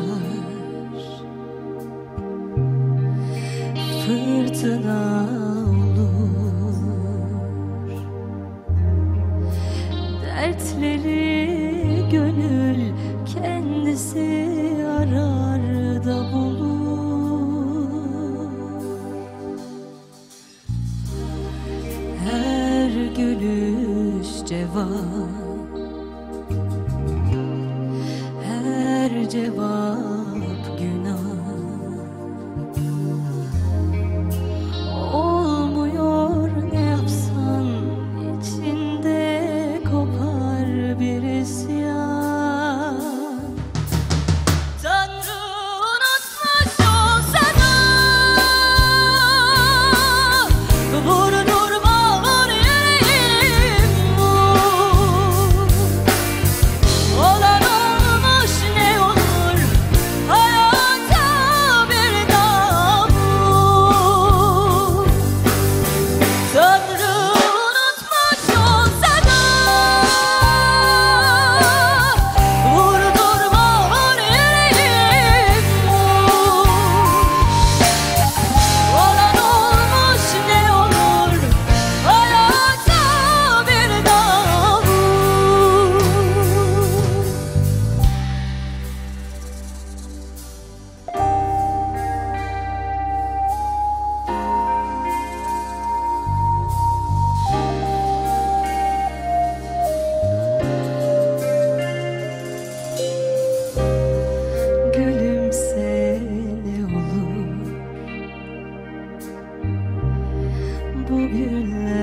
yaşar Fırtına olur. Dertleri gönül kendisi arar da bulur. Her gülüş cevap. Her cevap. bugünler.